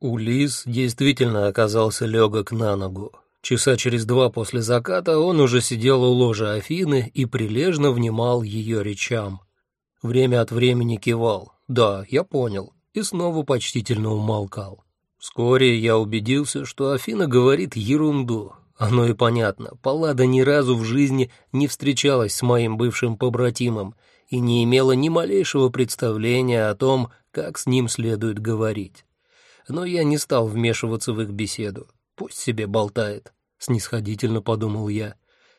Улис действительно оказался легок на ногу. Часа через два после заката он уже сидел у ложа Афины и прилежно внимал ее речам. Время от времени кивал. «Да, я понял», и снова почтительно умолкал. Вскоре я убедился, что Афина говорит ерунду. Оно и понятно. Паллада ни разу в жизни не встречалась с моим бывшим побратимом и не имела ни малейшего представления о том, как с ним следует говорить. Но я не стал вмешиваться в их беседу. Пусть себе болтает, снисходительно подумал я.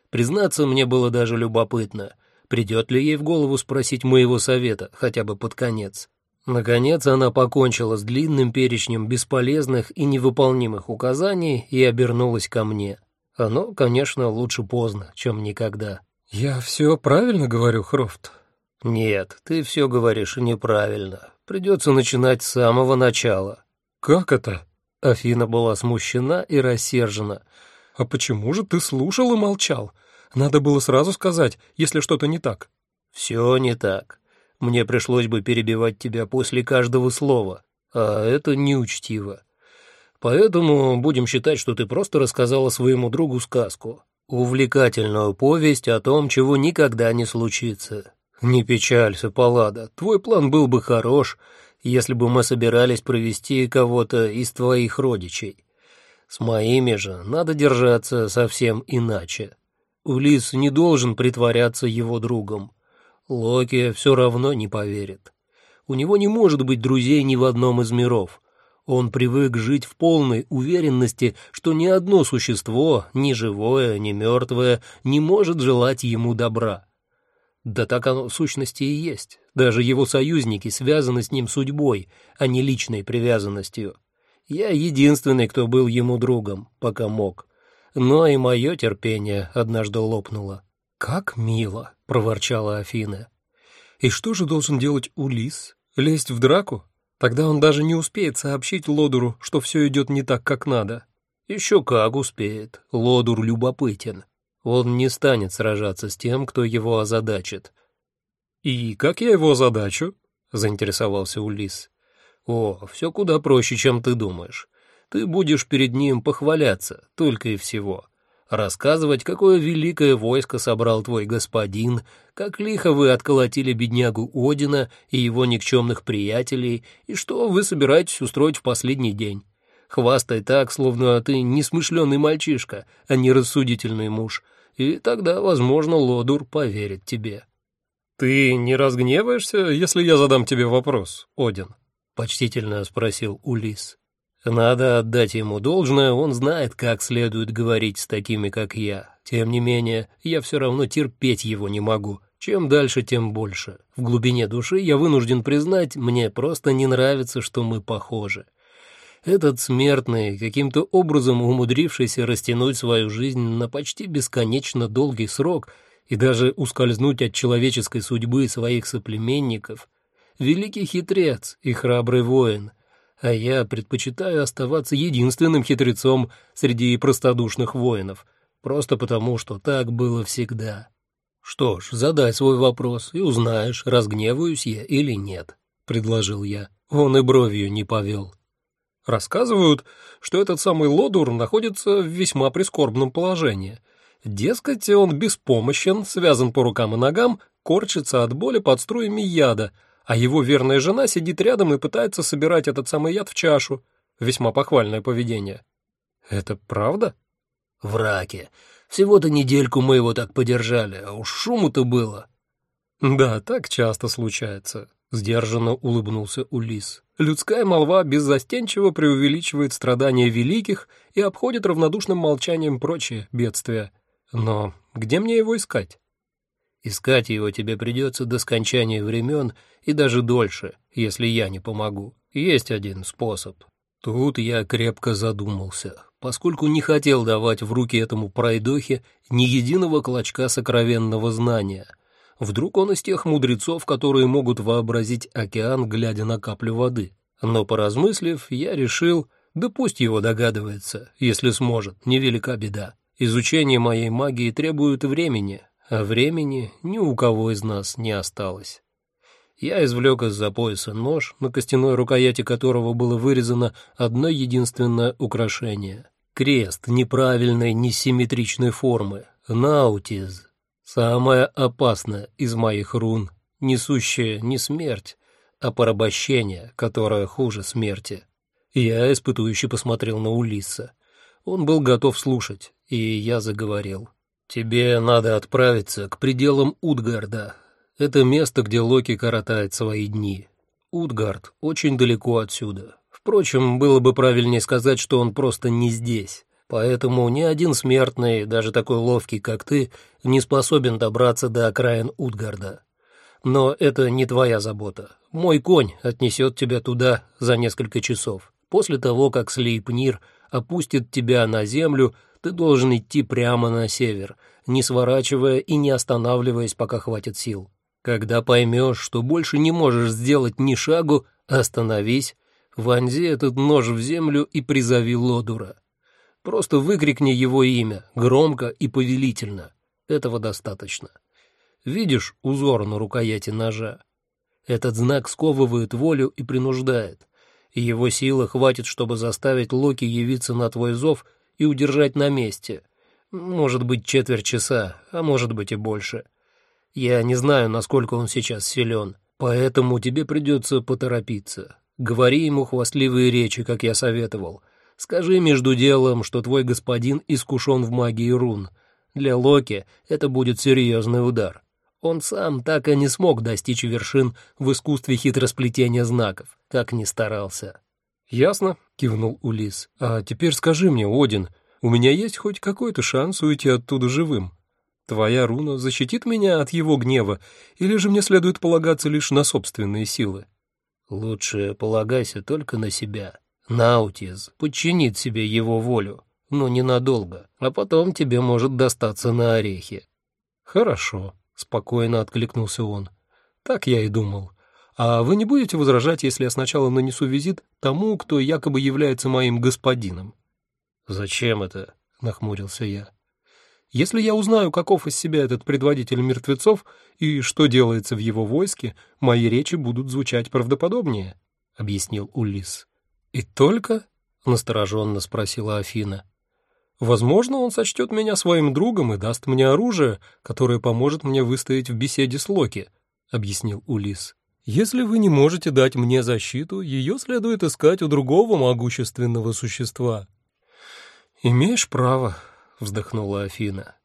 Признаться, мне было даже любопытно, придет ли ей в голову спросить моего совета, хотя бы под конец. Наконец она покончила с длинным перечнем бесполезных и невыполнимых указаний и обернулась ко мне. Оно, конечно, лучше поздно, чем никогда. «Я все правильно говорю, Хрофт?» «Нет, ты все говоришь неправильно. Придется начинать с самого начала». «Как это?» Афина была смущена и рассержена. «А почему же ты слушал и молчал? Надо было сразу сказать, если что-то не так». «Все не так. Мне пришлось бы перебивать тебя после каждого слова, а это неучтиво. Поэтому будем считать, что ты просто рассказала своему другу сказку, увлекательную повесть о том, чего никогда не случится. Не печалься, Паллада, твой план был бы хорош, если бы мы собирались провести кого-то из твоих родичей. С моими же надо держаться совсем иначе. Улис не должен притворяться его другом. Локи все равно не поверит. У него не может быть друзей ни в одном из миров. Он привык жить в полной уверенности, что ни одно существо, ни живое, ни мертвое, не может желать ему добра. Да так оно в сущности и есть. Даже его союзники связаны с ним судьбой, а не личной привязанностью. Я единственный, кто был ему другом, пока мог. Но и мое терпение однажды лопнуло. «Как мило!» — проворчала Афина. «И что же должен делать Улис? Лезть в драку? Тогда он даже не успеет сообщить Лодуру, что все идет не так, как надо». «Еще как успеет. Лодур любопытен. Он не станет сражаться с тем, кто его озадачит». «И как я его озадачу?» — заинтересовался Улис. «О, все куда проще, чем ты думаешь. Ты будешь перед ним похваляться, только и всего рассказывать, какое великое войско собрал твой господин, как лихо вы отколотили беднягу Одина и его никчемных приятелей, и что вы собираетесь устроить в последний день. Хвастай так, словно ты несмышленый мальчишка, а не рассудительный муж, и тогда, возможно, Лодур поверит тебе». «Ты не разгневаешься, если я задам тебе вопрос, Один?» — почтительно спросил Улис. Надо отдать ему должное, он знает, как следует говорить с такими, как я. Тем не менее, я все равно терпеть его не могу. Чем дальше, тем больше. В глубине души я вынужден признать, мне просто не нравится, что мы похожи. Этот смертный, каким-то образом умудрившийся растянуть свою жизнь на почти бесконечно долгий срок и даже ускользнуть от человеческой судьбы своих соплеменников, великий хитрец и храбрый воин — а я предпочитаю оставаться единственным хитрецом среди простодушных воинов, просто потому, что так было всегда. Что ж, задай свой вопрос и узнаешь, разгневаюсь я или нет, — предложил я. Он и бровью не повел. Рассказывают, что этот самый Лодур находится в весьма прискорбном положении. Дескать, он беспомощен, связан по рукам и ногам, корчится от боли под струями яда — а его верная жена сидит рядом и пытается собирать этот самый яд в чашу. Весьма похвальное поведение. Это правда? В раке. Всего-то недельку мы его так подержали, а уж шуму-то было. Да, так часто случается, сдержанно улыбнулся Улис. Людская молва беззастенчиво преувеличивает страдания великих и обходит равнодушным молчанием прочие бедствия. Но где мне его искать? Искать его тебе придется до скончания времен и даже дольше, если я не помогу. Есть один способ. Тут я крепко задумался, поскольку не хотел давать в руки этому пройдохе ни единого клочка сокровенного знания. Вдруг он из тех мудрецов, которые могут вообразить океан, глядя на каплю воды. Но, поразмыслив, я решил, да пусть его догадывается, если сможет, невелика беда. Изучение моей магии требует времени, а времени ни у кого из нас не осталось. Я извлек из-за пояса нож, на костяной рукояти которого было вырезано одно единственное украшение — крест неправильной, несимметричной формы, наутиз, самая опасная из моих рун, несущая не смерть, а порабощение, которое хуже смерти. Я испытующе посмотрел на Улисса. Он был готов слушать, и я заговорил. «Тебе надо отправиться к пределам Утгарда. Это место, где Локи коротает свои дни. Утгард очень далеко отсюда. Впрочем, было бы правильнее сказать, что он просто не здесь. Поэтому ни один смертный, даже такой ловкий, как ты, не способен добраться до окраин Утгарда. Но это не твоя забота. Мой конь отнесет тебя туда за несколько часов. После того, как Слейпнир опустит тебя на землю, ты должен идти прямо на север, не сворачивая и не останавливаясь, пока хватит сил. Когда поймешь, что больше не можешь сделать ни шагу, остановись, вонзи этот нож в землю и призови Лодура. Просто выкрикни его имя, громко и повелительно. Этого достаточно. Видишь узор на рукояти ножа? Этот знак сковывает волю и принуждает. И его силы хватит, чтобы заставить Локи явиться на твой зов и удержать на месте. Может быть, четверть часа, а может быть и больше. Я не знаю, насколько он сейчас силен, поэтому тебе придется поторопиться. Говори ему хвастливые речи, как я советовал. Скажи между делом, что твой господин искушен в магии рун. Для Локи это будет серьезный удар. Он сам так и не смог достичь вершин в искусстве хитросплетения знаков, как ни старался. «Ясно», — кивнул Улис. «А теперь скажи мне, Один, у меня есть хоть какой-то шанс уйти оттуда живым? Твоя руна защитит меня от его гнева, или же мне следует полагаться лишь на собственные силы?» «Лучше полагайся только на себя. Наутиз подчинит себе его волю, но ненадолго, а потом тебе может достаться на орехи». «Хорошо», — спокойно откликнулся он. «Так я и думал. А вы не будете возражать, если я сначала нанесу визит тому, кто якобы является моим господином? Зачем это? нахмурился я. Если я узнаю, каков из себя этот предводитель мертвецов и что делается в его войске, мои речи будут звучать правдоподобнее, объяснил Улис. И только, настороженно спросила Афина. Возможно, он сочтет меня своим другом и даст мне оружие, которое поможет мне выстоять в беседе с Локи, объяснил Улис. Если вы не можете дать мне защиту, ее следует искать у другого могущественного существа. Имеешь право, вздохнула Афина.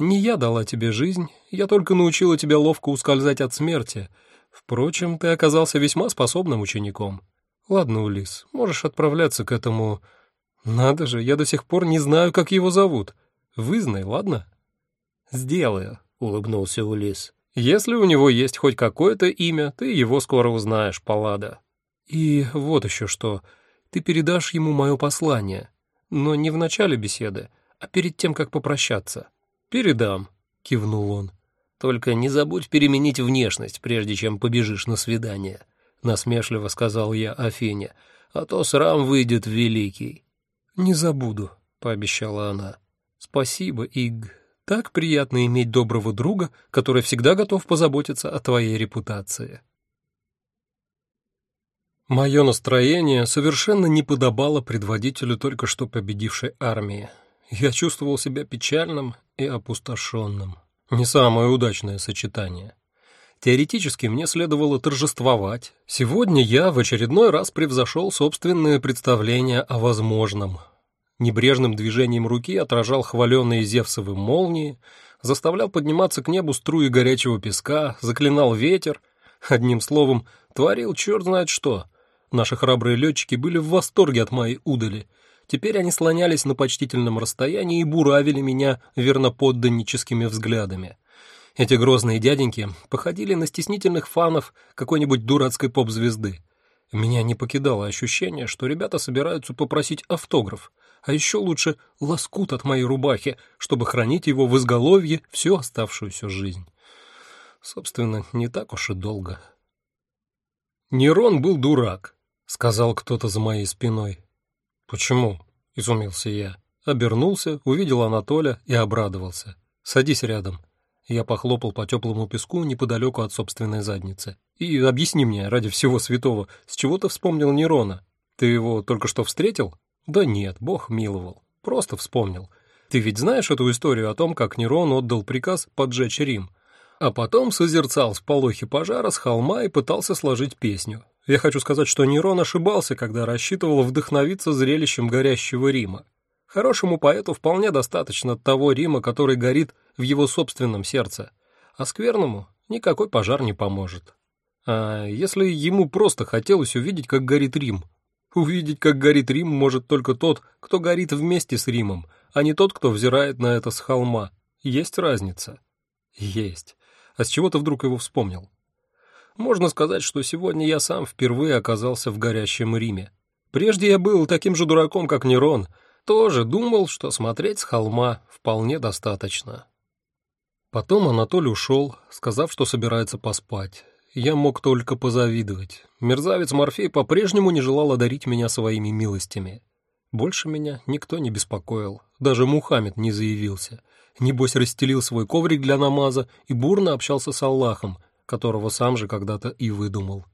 Не я дала тебе жизнь, я только научила тебя ловко ускользать от смерти. Впрочем, ты оказался весьма способным учеником. Ладно, Улис, можешь отправляться к этому... Надо же, я до сих пор не знаю, как его зовут. Вызнай, ладно? Сделаю, улыбнулся Улис. Если у него есть хоть какое-то имя, ты его скоро узнаешь, Паллада. И вот еще что. Ты передашь ему мое послание, но не в начале беседы, а перед тем, как попрощаться. Передам, кивнул он. Только не забудь переменить внешность, прежде чем побежишь на свидание, насмешливо сказал я Афине, а то срам выйдет великий. Не забуду, пообещала она. Спасибо, Иг. Так приятно иметь доброго друга, который всегда готов позаботиться о твоей репутации. Мое настроение совершенно не подобало предводителю только что победившей армии. Я чувствовал себя печальным и опустошенным. Не самое удачное сочетание. Теоретически мне следовало торжествовать. Сегодня я в очередной раз превзошел собственное представление о возможном, небрежным движением руки отражал хваленные Зевсовы молнии, заставлял подниматься к небу струи горячего песка, заклинал ветер. Одним словом, творил черт знает что. Наши храбрые летчики были в восторге от моей удали. Теперь они слонялись на почтительном расстоянии и буравили меня верноподданническими взглядами. Эти грозные дяденьки походили на стеснительных фанов какой-нибудь дурацкой поп-звезды. Меня не покидало ощущение, что ребята собираются попросить автограф, а еще лучше лоскут от моей рубахи, чтобы хранить его в изголовье всю оставшуюся жизнь. Собственно, не так уж и долго. «Нерон был дурак», — сказал кто-то за моей спиной. «Почему?» — изумился я. Обернулся, увидел Анатоля и обрадовался. «Садись рядом». Я похлопал по теплому песку неподалеку от собственной задницы. «И объясни мне, ради всего святого, с чего ты вспомнил Нерона? Ты его только что встретил?» «Да нет, бог миловал. Просто вспомнил. Ты ведь знаешь эту историю о том, как Нерон отдал приказ поджечь Рим, а потом созерцал сполохи пожара с холма и пытался сложить песню. Я хочу сказать, что Нерон ошибался, когда рассчитывал вдохновиться зрелищем горящего Рима. Хорошему поэту вполне достаточно того Рима, который горит в его собственном сердце, а скверному никакой пожар не поможет. А если ему просто хотелось увидеть, как горит Рим? Увидеть, как горит Рим, может только тот, кто горит вместе с Римом, а не тот, кто взирает на это с холма. Есть разница? Есть. А с чего ты вдруг его вспомнил? Можно сказать, что сегодня я сам впервые оказался в горящем Риме. Прежде я был таким же дураком, как Нерон — тоже думал, что смотреть с холма вполне достаточно. Потом Анатолий ушел, сказав, что собирается поспать. Я мог только позавидовать. Мерзавец Морфей по-прежнему не желал одарить меня своими милостями. Больше меня никто не беспокоил, даже Мухаммед не заявился. Небось расстелил свой коврик для намаза и бурно общался с Аллахом, которого сам же когда-то и выдумал.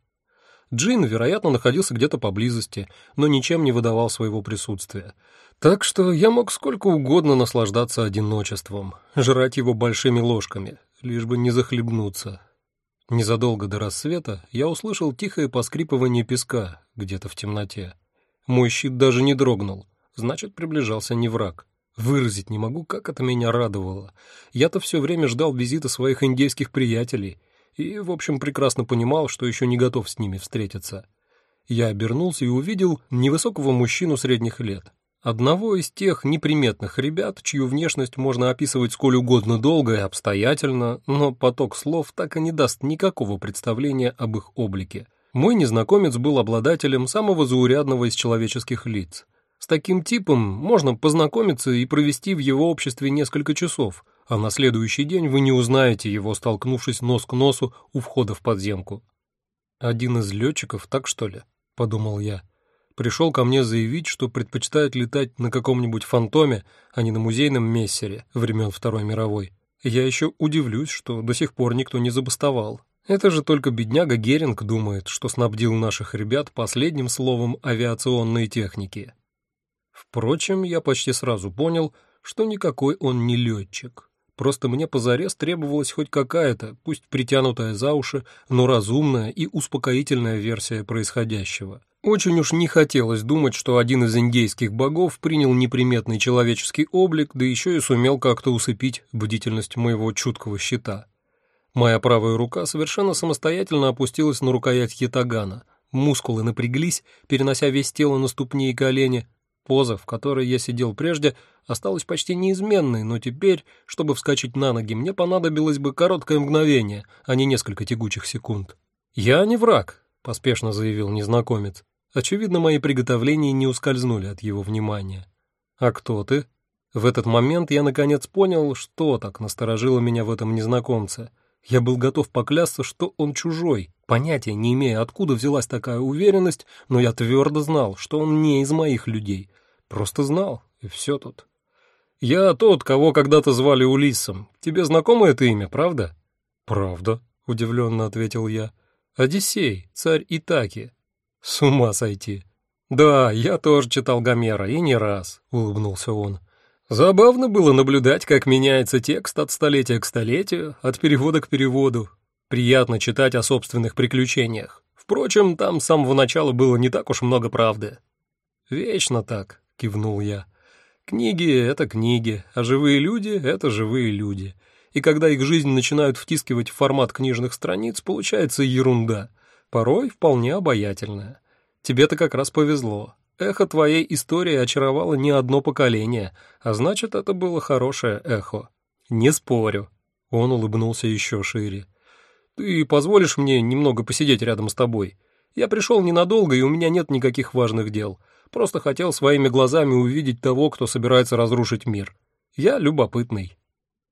Джин, вероятно, находился где-то поблизости, но ничем не выдавал своего присутствия. Так что я мог сколько угодно наслаждаться одиночеством, жрать его большими ложками, лишь бы не захлебнуться. Незадолго до рассвета я услышал тихое поскрипывание песка где-то в темноте. Мой щит даже не дрогнул, значит, приближался не враг. Выразить не могу, как это меня радовало. Я-то все время ждал визита своих индейских приятелей и, в общем, прекрасно понимал, что еще не готов с ними встретиться. Я обернулся и увидел невысокого мужчину средних лет. Одного из тех неприметных ребят, чью внешность можно описывать сколь угодно долго и обстоятельно, но поток слов так и не даст никакого представления об их облике. Мой незнакомец был обладателем самого заурядного из человеческих лиц. С таким типом можно познакомиться и провести в его обществе несколько часов, а на следующий день вы не узнаете его, столкнувшись нос к носу у входа в подземку. «Один из летчиков, так что ли?» — подумал я пришел ко мне заявить, что предпочитает летать на каком-нибудь фантоме, а не на музейном мессере времен Второй мировой. Я еще удивлюсь, что до сих пор никто не забастовал. Это же только бедняга Геринг думает, что снабдил наших ребят последним словом авиационной техники. Впрочем, я почти сразу понял, что никакой он не летчик. Просто мне позарез требовалась хоть какая-то, пусть притянутая за уши, но разумная и успокоительная версия происходящего. Очень уж не хотелось думать, что один из индейских богов принял неприметный человеческий облик, да еще и сумел как-то усыпить бдительность моего чуткого щита. Моя правая рука совершенно самостоятельно опустилась на рукоять ятагана. Мускулы напряглись, перенося весь тело на ступни и колени. Поза, в которой я сидел прежде, осталась почти неизменной, но теперь, чтобы вскочить на ноги, мне понадобилось бы короткое мгновение, а не несколько тягучих секунд. «Я не враг», — поспешно заявил незнакомец. Очевидно, мои приготовления не ускользнули от его внимания. «А кто ты?» В этот момент я наконец понял, что так насторожило меня в этом незнакомце. Я был готов поклясться, что он чужой, понятия не имея, откуда взялась такая уверенность, но я твердо знал, что он не из моих людей. Просто знал, и все тут. «Я тот, кого когда-то звали Улиссом. Тебе знакомо это имя, правда?» «Правда», — удивленно ответил я. «Одиссей, царь Итаки, с ума сойти. Да, я тоже читал Гомера, и не раз, улыбнулся он. Забавно было наблюдать, как меняется текст от столетия к столетию, от перевода к переводу. Приятно читать о собственных приключениях. Впрочем, там с самого начала было не так уж много правды. Вечно так, кивнул я. Книги — это книги, а живые люди — это живые люди. И когда их жизнь начинают втискивать в формат книжных страниц, получается ерунда — порой вполне обаятельная. Тебе-то как раз повезло. Эхо твоей истории очаровало не одно поколение, а значит, это было хорошее эхо. Не спорю. Он улыбнулся еще шире. Ты позволишь мне немного посидеть рядом с тобой? Я пришел ненадолго, и у меня нет никаких важных дел. Просто хотел своими глазами увидеть того, кто собирается разрушить мир. Я любопытный.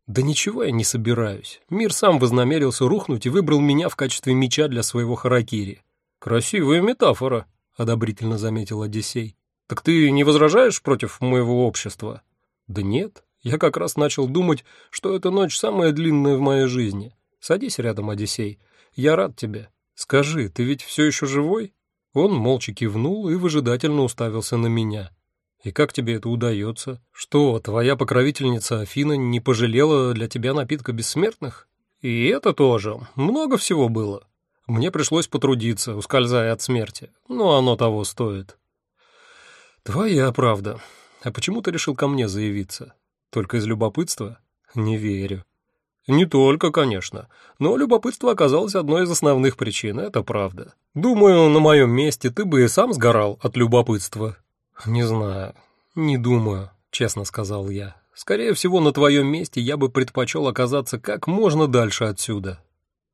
Да ничего я не собираюсь. Мир сам вознамерился рухнуть и выбрал меня в качестве меча для своего харакири. Красивая метафора, одобрительно заметил Одиссей. Так ты не возражаешь против моего общества? Да нет, Я как раз начал думать, что эта ночь самая длинная в моей жизни. Садись рядом, Одиссей. Я рад тебе. Скажи, ты ведь все еще живой?» Он молча кивнул и выжидательно уставился на меня. «И как тебе это удается? Что, твоя покровительница Афина не пожалела для тебя напитка бессмертных?» «И это тоже. Много всего было. Мне пришлось потрудиться, ускользая от смерти. Но оно того стоит». «Твоя правда. А почему ты решил ко мне заявиться? Только из любопытства? Не верю». Не только, конечно, но любопытство оказалось одной из основных причин, это правда. Думаю, на моем месте ты бы и сам сгорал от любопытства. Не знаю, не думаю, честно сказал я. Скорее всего, на твоем месте я бы предпочел оказаться как можно дальше отсюда.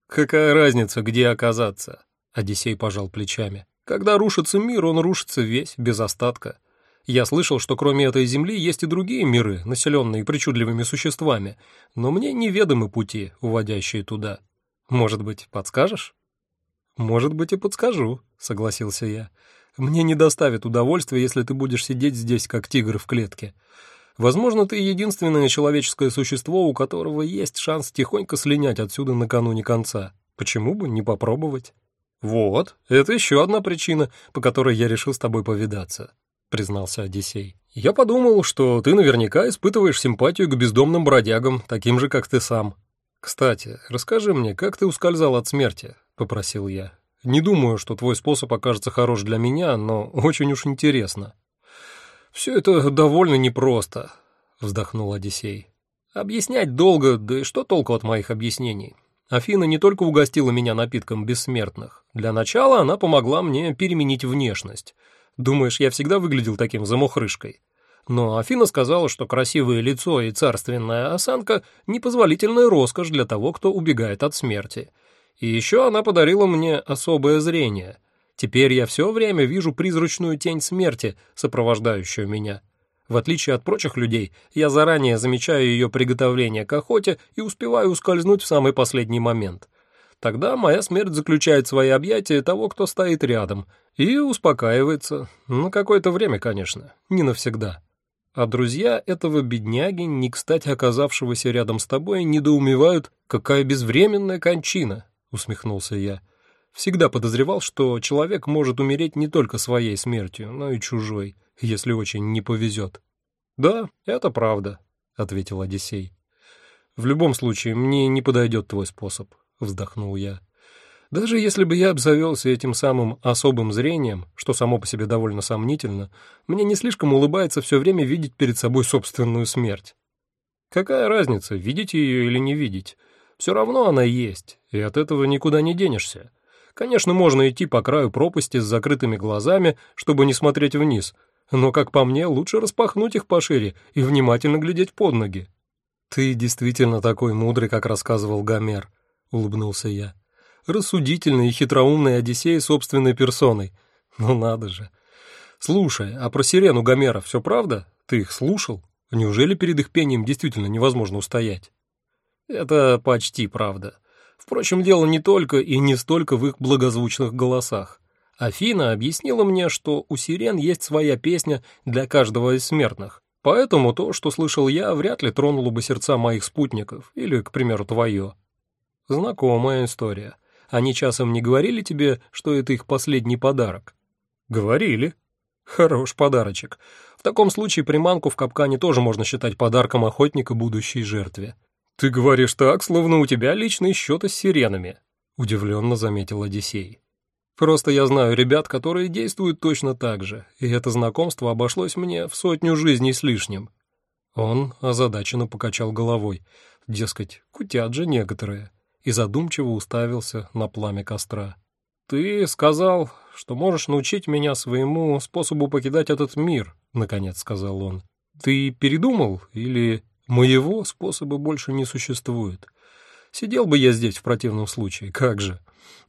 Какая разница, где оказаться? Одиссей пожал плечами. Когда рушится мир, он рушится весь, без остатка. Я слышал, что кроме этой земли есть и другие миры, населенные причудливыми существами, но мне неведомы пути, уводящие туда. Может быть, подскажешь? Может быть, и подскажу, согласился я. Мне не доставит удовольствия, если ты будешь сидеть здесь, как тигр в клетке. Возможно, ты единственное человеческое существо, у которого есть шанс тихонько слинять отсюда накануне конца. Почему бы не попробовать? Вот, это еще одна причина, по которой я решил с тобой повидаться признался Одиссей. «Я подумал, что ты наверняка испытываешь симпатию к бездомным бродягам, таким же, как ты сам. Кстати, расскажи мне, как ты ускользал от смерти?» — попросил я. «Не думаю, что твой способ окажется хорош для меня, но очень уж интересно». «Все это довольно непросто», — вздохнул Одиссей. «Объяснять долго, да и что толку от моих объяснений? Афина не только угостила меня напитком бессмертных. Для начала она помогла мне переменить внешность». Думаешь, я всегда выглядел таким замухрышкой? Но Афина сказала, что красивое лицо и царственная осанка — непозволительная роскошь для того, кто убегает от смерти. И еще она подарила мне особое зрение. Теперь я все время вижу призрачную тень смерти, сопровождающую меня. В отличие от прочих людей, я заранее замечаю ее приготовление к охоте и успеваю ускользнуть в самый последний момент. Тогда моя смерть заключает свои объятия того, кто стоит рядом, и успокаивается. На какое-то время, конечно, не навсегда. А друзья этого бедняги, не кстати оказавшегося рядом с тобой, недоумевают, какая безвременная кончина, усмехнулся я. Всегда подозревал, что человек может умереть не только своей смертью, но и чужой, если очень не повезет. Да, это правда, ответил Одиссей. В любом случае, мне не подойдет твой способ, вздохнул я. Даже если бы я обзавелся этим самым особым зрением, что само по себе довольно сомнительно, мне не слишком улыбается все время видеть перед собой собственную смерть. Какая разница, видеть ее или не видеть? Все равно она есть, и от этого никуда не денешься. Конечно, можно идти по краю пропасти с закрытыми глазами, чтобы не смотреть вниз, но, как по мне, лучше распахнуть их пошире и внимательно глядеть под ноги. «Ты действительно такой мудрый, как рассказывал Гомер», — улыбнулся я рассудительный и хитроумный Одиссей собственной персоной. Ну надо же. Слушай, а про сирену Гомера все правда? Ты их слушал? Неужели перед их пением действительно невозможно устоять? Это почти правда. Впрочем, дело не только и не столько в их благозвучных голосах. Афина объяснила мне, что у сирен есть своя песня для каждого из смертных. Поэтому то, что слышал я, вряд ли тронуло бы сердца моих спутников, или, к примеру, твое. Знакомая история. Они часом не говорили тебе, что это их последний подарок? Говорили. Хорош подарочек. В таком случае приманку в капкане тоже можно считать подарком охотника будущей жертве. Ты говоришь так, словно у тебя личные счеты с сиренами, удивленно заметил Одиссей. Просто я знаю ребят, которые действуют точно так же, и это знакомство обошлось мне в сотню жизней с лишним. Он озадаченно покачал головой. Дескать, кутят же некоторые и задумчиво уставился на пламя костра. «Ты сказал, что можешь научить меня своему способу покидать этот мир», — наконец сказал он. «Ты передумал или моего способа больше не существует? Сидел бы я здесь в противном случае, как же.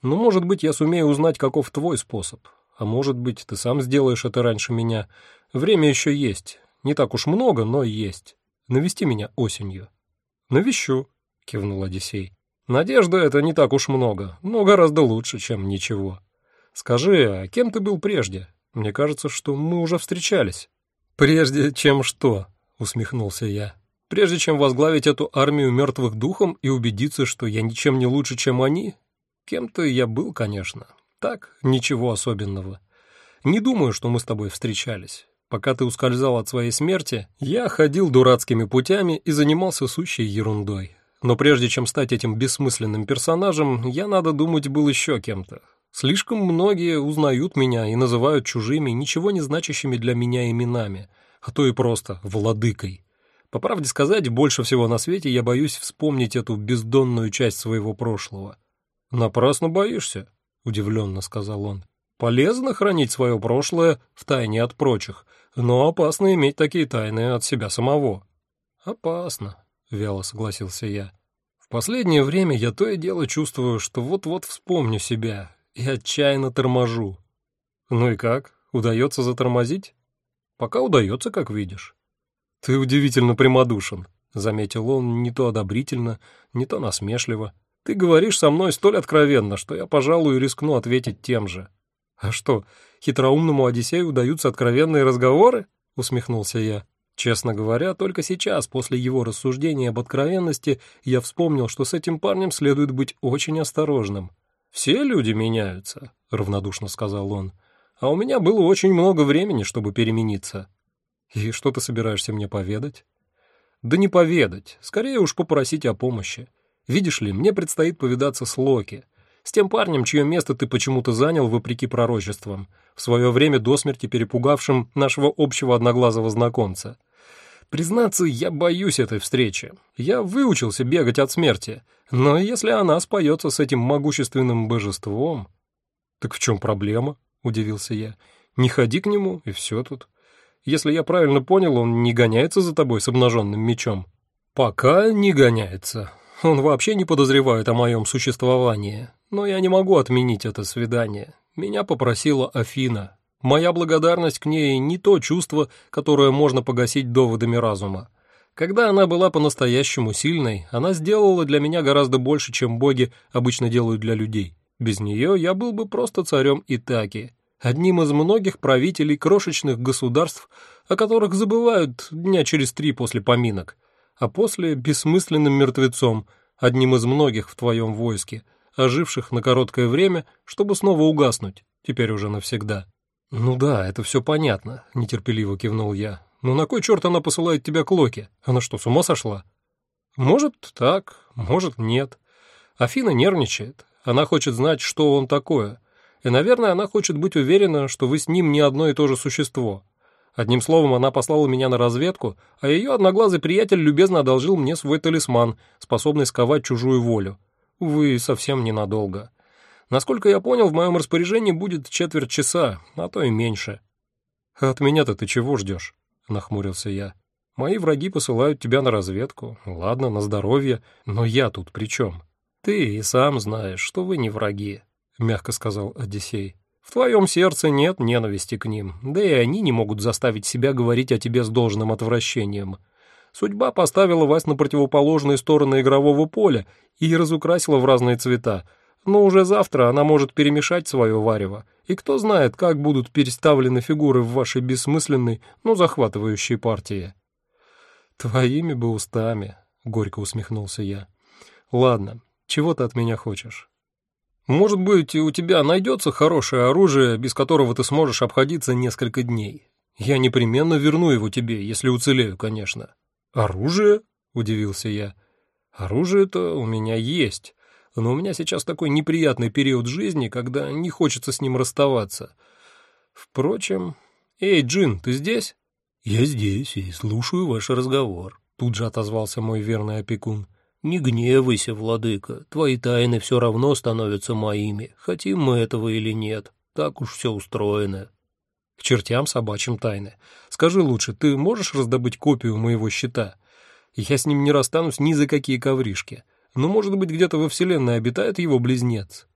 Но, может быть, я сумею узнать, каков твой способ. А может быть, ты сам сделаешь это раньше меня. Время еще есть. Не так уж много, но есть. Навести меня осенью». «Навещу», — кивнул Одиссей. Надежда — это не так уж много, но гораздо лучше, чем ничего. Скажи, а кем ты был прежде? Мне кажется, что мы уже встречались». «Прежде чем что?» — усмехнулся я. Прежде чем возглавить эту армию мертвых духом и убедиться, что я ничем не лучше, чем они, кем-то я был, конечно. Так, ничего особенного. Не думаю, что мы с тобой встречались. Пока ты ускользал от своей смерти, я ходил дурацкими путями и занимался сущей ерундой. Но прежде чем стать этим бессмысленным персонажем, я, надо думать, был еще кем-то. Слишком многие узнают меня и называют чужими, ничего не значащими для меня именами, а то и просто «владыкой». По правде сказать, больше всего на свете я боюсь вспомнить эту бездонную часть своего прошлого. «Напрасно боишься», — удивленно сказал он. «Полезно хранить свое прошлое в тайне от прочих, но опасно иметь такие тайны от себя самого». «Опасно», — вяло согласился я. «В последнее время я то и дело чувствую, что вот-вот вспомню себя и отчаянно торможу». «Ну и как? Удается затормозить?» «Пока удается, как видишь». «Ты удивительно прямодушен», — заметил он не то одобрительно, не то насмешливо. «Ты говоришь со мной столь откровенно, что я, пожалуй, рискну ответить тем же». «А что, хитроумному Одиссею удаются откровенные разговоры?» — усмехнулся я. Честно говоря, только сейчас, после его рассуждения об откровенности, я вспомнил, что с этим парнем следует быть очень осторожным. «Все люди меняются», — равнодушно сказал он. «А у меня было очень много времени, чтобы перемениться». «И что ты собираешься мне поведать?» «Да не поведать, скорее уж попросить о помощи. Видишь ли, мне предстоит повидаться с Локи, с тем парнем, чье место ты почему-то занял вопреки пророчествам, в свое время до смерти перепугавшим нашего общего одноглазого знакомца. Признаться, я боюсь этой встречи. Я выучился бегать от смерти, но если она споется с этим могущественным божеством... «Так в чем проблема?» — удивился я. «Не ходи к нему, и все тут». Если я правильно понял, он не гоняется за тобой с обнаженным мечом. Пока не гоняется. Он вообще не подозревает о моем существовании. Но я не могу отменить это свидание. Меня попросила Афина. Моя благодарность к ней не то чувство, которое можно погасить доводами разума. Когда она была по-настоящему сильной, она сделала для меня гораздо больше, чем боги обычно делают для людей. Без нее я был бы просто царем Итаки одним из многих правителей крошечных государств, о которых забывают дня через три после поминок, а после бессмысленным мертвецом, одним из многих в твоем войске, оживших на короткое время, чтобы снова угаснуть, теперь уже навсегда. «Ну да, это все понятно», — нетерпеливо кивнул я. «Но на кой черт она посылает тебя к Локе? Она что, с ума сошла?» «Может, так, может, нет. Афина нервничает. Она хочет знать, что он такое, и, наверное, она хочет быть уверена, что вы с ним не одно и то же существо. Одним словом, она послала меня на разведку, а ее одноглазый приятель любезно одолжил мне свой талисман, способный сковать чужую волю. Увы, совсем ненадолго. Насколько я понял, в моем распоряжении будет четверть часа, а то и меньше. «От меня-то ты чего ждешь?» — нахмурился я. «Мои враги посылают тебя на разведку. Ладно, на здоровье, но я тут при чем? Ты и сам знаешь, что вы не враги мягко сказал Одиссей. В твоем сердце нет ненависти к ним, да и они не могут заставить себя говорить о тебе с должным отвращением. Судьба поставила вас на противоположные стороны игрового поля и разукрасила в разные цвета, но уже завтра она может перемешать свое варево, и кто знает, как будут переставлены фигуры в вашей бессмысленной, но захватывающей партии. «Твоими бы устами», — горько усмехнулся я. «Ладно, чего ты от меня хочешь?» Может быть, у тебя найдется хорошее оружие, без которого ты сможешь обходиться несколько дней. Я непременно верну его тебе, если уцелею, конечно». «Оружие?» — удивился я. «Оружие-то у меня есть, но у меня сейчас такой неприятный период жизни, когда не хочется с ним расставаться. Впрочем... Эй, Джин, ты здесь?» «Я здесь и слушаю ваш разговор», — тут же отозвался мой верный опекун. «Не гневайся, владыка, твои тайны все равно становятся моими, хотим мы этого или нет, так уж все устроено». «К чертям собачьим тайны. Скажи лучше, ты можешь раздобыть копию моего щита? Я с ним не расстанусь ни за какие ковришки. Но, может быть, где-то во Вселенной обитает его близнец?»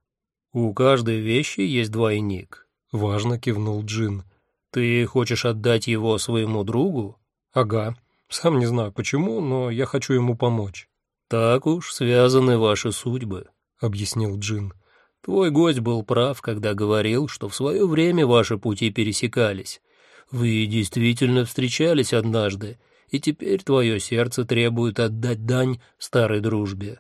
«У каждой вещи есть двойник», — важно кивнул Джин. «Ты хочешь отдать его своему другу?» «Ага. Сам не знаю почему, но я хочу ему помочь». «Так уж связаны ваши судьбы», — объяснил Джин. «Твой гость был прав, когда говорил, что в свое время ваши пути пересекались. Вы действительно встречались однажды, и теперь твое сердце требует отдать дань старой дружбе».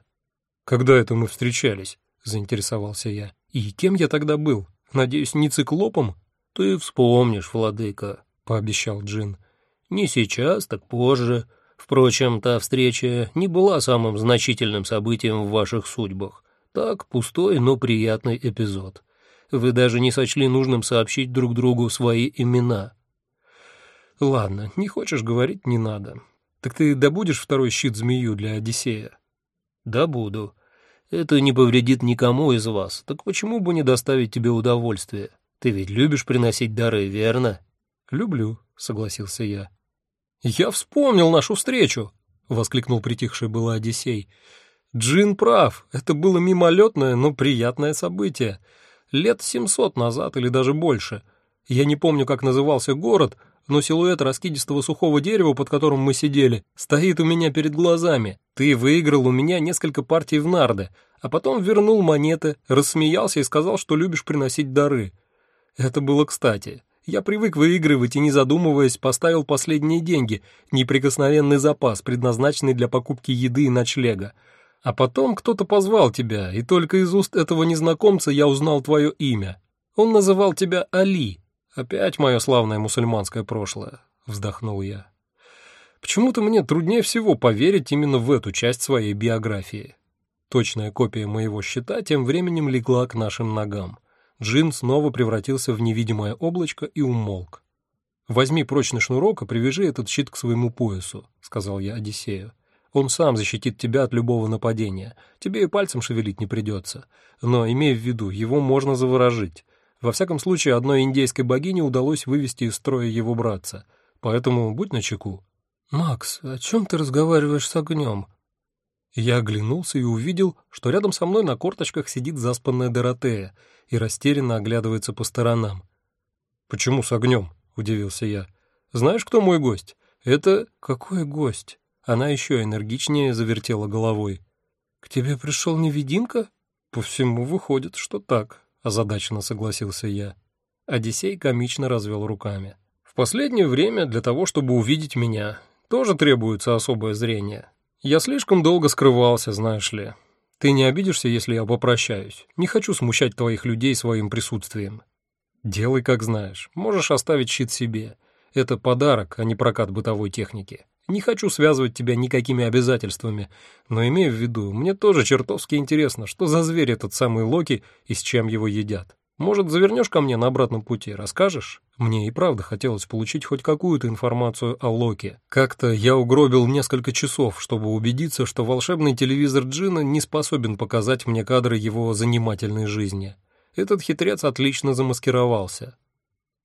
«Когда это мы встречались?» — заинтересовался я. «И кем я тогда был? Надеюсь, не циклопом?» «Ты вспомнишь, владыка», — пообещал Джин. «Не сейчас, так позже. Впрочем, та встреча не была самым значительным событием в ваших судьбах. Так, пустой, но приятный эпизод. Вы даже не сочли нужным сообщить друг другу свои имена». «Ладно, не хочешь говорить, не надо. Так ты добудешь второй щит-змею для Одиссея?» «Добуду. Это не повредит никому из вас, так почему бы не доставить тебе удовольствие? Ты ведь любишь приносить дары, верно?» «Люблю», — согласился я. «Я вспомнил нашу встречу!» — воскликнул притихший было Одиссей. «Джин прав, это было мимолетное, но приятное событие. Лет семьсот назад или даже больше. Я не помню, как назывался город, но силуэт раскидистого сухого дерева, под которым мы сидели, стоит у меня перед глазами. Ты выиграл у меня несколько партий в нарды, а потом вернул монеты, рассмеялся и сказал, что любишь приносить дары. Это было кстати. Я привык выигрывать и, не задумываясь, поставил последние деньги, неприкосновенный запас, предназначенный для покупки еды и ночлега. А потом кто-то позвал тебя, и только из уст этого незнакомца я узнал твое имя. Он называл тебя Али, «Опять мое славное мусульманское прошлое», — вздохнул я. «Почему-то мне труднее всего поверить именно в эту часть своей биографии». Точная копия моего счета тем временем легла к нашим ногам. Джин снова превратился в невидимое облачко и умолк. «Возьми прочный шнурок и привяжи этот щит к своему поясу», — сказал я Одиссею. «Он сам защитит тебя от любого нападения. Тебе и пальцем шевелить не придется. Но имей в виду, его можно заворожить. Во всяком случае, одной индейской богине удалось вывести из строя его братца, поэтому будь начеку. «Макс, о чем ты разговариваешь с огнем?» Я оглянулся и увидел, что рядом со мной на корточках сидит заспанная Доротея и растерянно оглядывается по сторонам. «Почему с огнем?» — удивился я. «Знаешь, кто мой гость? Это... Какой гость?» Она еще энергичнее завертела головой. «К тебе пришел невидимка?» «По всему выходит, что так», озадаченно согласился я. Одиссей комично развел руками. В последнее время для того, чтобы увидеть меня, тоже требуется особое зрение. Я слишком долго скрывался, знаешь ли. Ты не обидишься, если я попрощаюсь? Не хочу смущать твоих людей своим присутствием. Делай, как знаешь. Можешь оставить щит себе. Это подарок, а не прокат бытовой техники. Не хочу связывать тебя никакими обязательствами, но имею в виду, мне тоже чертовски интересно, что за зверь этот самый Локи и с чем его едят. Может, завернешь ко мне на обратном пути, расскажешь? Мне и правда хотелось получить хоть какую-то информацию о Локи. Как-то я угробил несколько часов, чтобы убедиться, что волшебный телевизор Джина не способен показать мне кадры его занимательной жизни. Этот хитрец отлично замаскировался.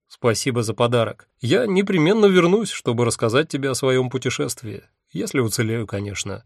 Спасибо за подарок. Я непременно вернусь, чтобы рассказать тебе о своем путешествии, если уцелею, конечно.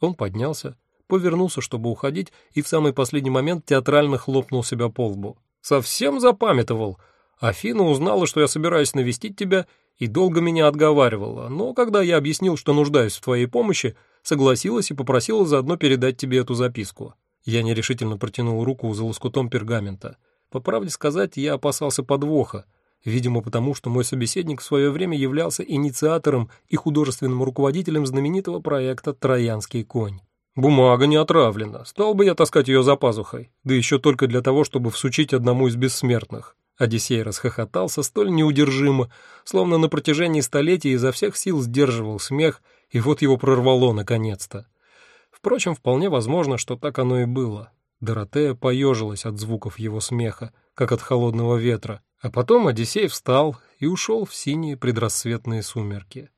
Он поднялся, повернулся, чтобы уходить, и в самый последний момент театрально хлопнул себя по лбу. Совсем запамятовал. Афина узнала, что я собираюсь навестить тебя, и долго меня отговаривала, но когда я объяснил, что нуждаюсь в твоей помощи, согласилась и попросила заодно передать тебе эту записку. Я нерешительно протянул руку за лоскутом пергамента. По правде сказать, я опасался подвоха, Видимо, потому что мой собеседник в свое время являлся инициатором и художественным руководителем знаменитого проекта «Троянский конь». Бумага не отравлена, стал бы я таскать ее за пазухой, да еще только для того, чтобы всучить одному из бессмертных. Одиссей расхохотался столь неудержимо, словно на протяжении столетий изо всех сил сдерживал смех, и вот его прорвало наконец-то. Впрочем, вполне возможно, что так оно и было. Доротея поежилась от звуков его смеха, как от холодного ветра, а потом Одиссей встал и ушел в синие предрассветные сумерки.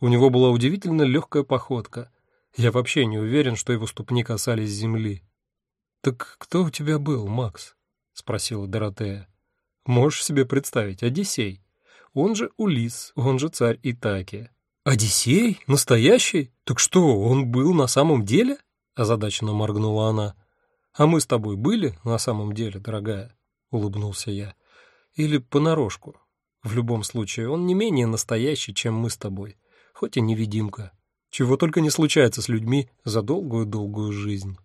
У него была удивительно легкая походка. Я вообще не уверен, что его ступни касались земли. «Так кто у тебя был, Макс?» — спросила Доротея. «Можешь себе представить, Одиссей. Он же Улис, он же царь Итаки». «Одиссей? Настоящий? Так что, он был на самом деле?» — озадаченно моргнула она. «А мы с тобой были на самом деле, дорогая?» — улыбнулся я. Или понарошку. В любом случае, он не менее настоящий, чем мы с тобой, хоть и невидимка. Чего только не случается с людьми за долгую-долгую жизнь.